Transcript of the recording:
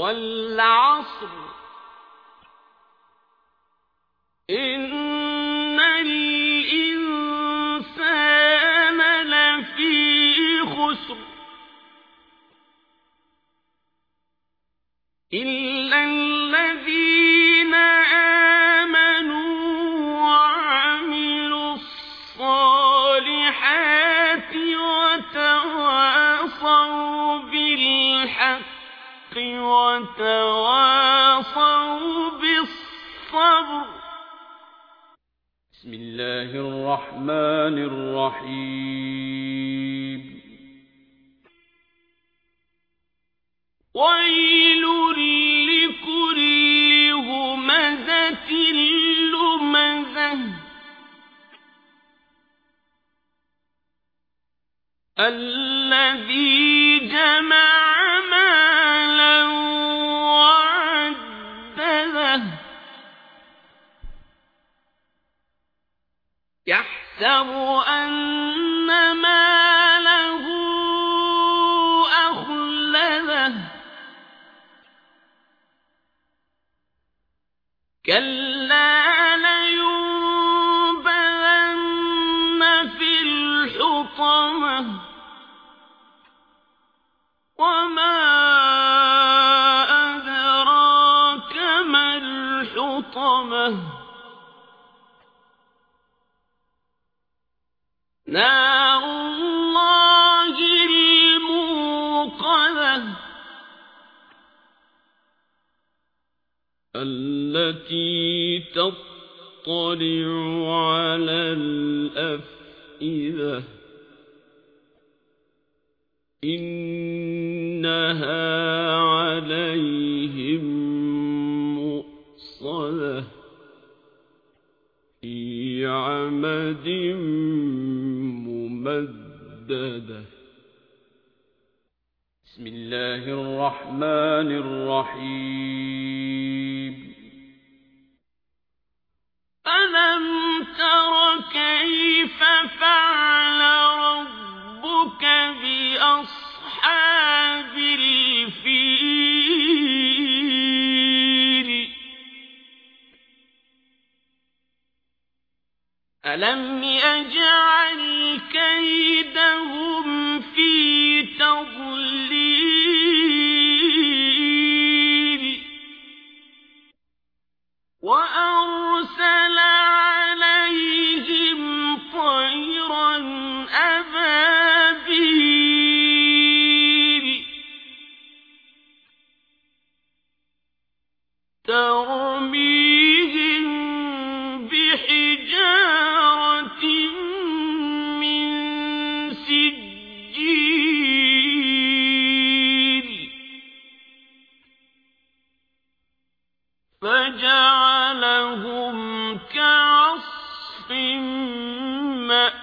والعصر. إن الإنسان لفي خسر. وتواصوا بالصبر. بسم الله الرحمن الرحيم. ويل لكل همزة لمزة. الذي أن ماله أخلده كلا لينبذن في الحطمة وما أدراك ما الحطمة نار الله التي تطلع على الأفئدة. إنها عليهم مؤصدة في عمد ممددة. بسم الله الرحمن الرحيم. ألم يجعل كيدهم في تضليل وأرسل عليهم طيرا أبابيل ترميهم فجعلهم كعصف مأكول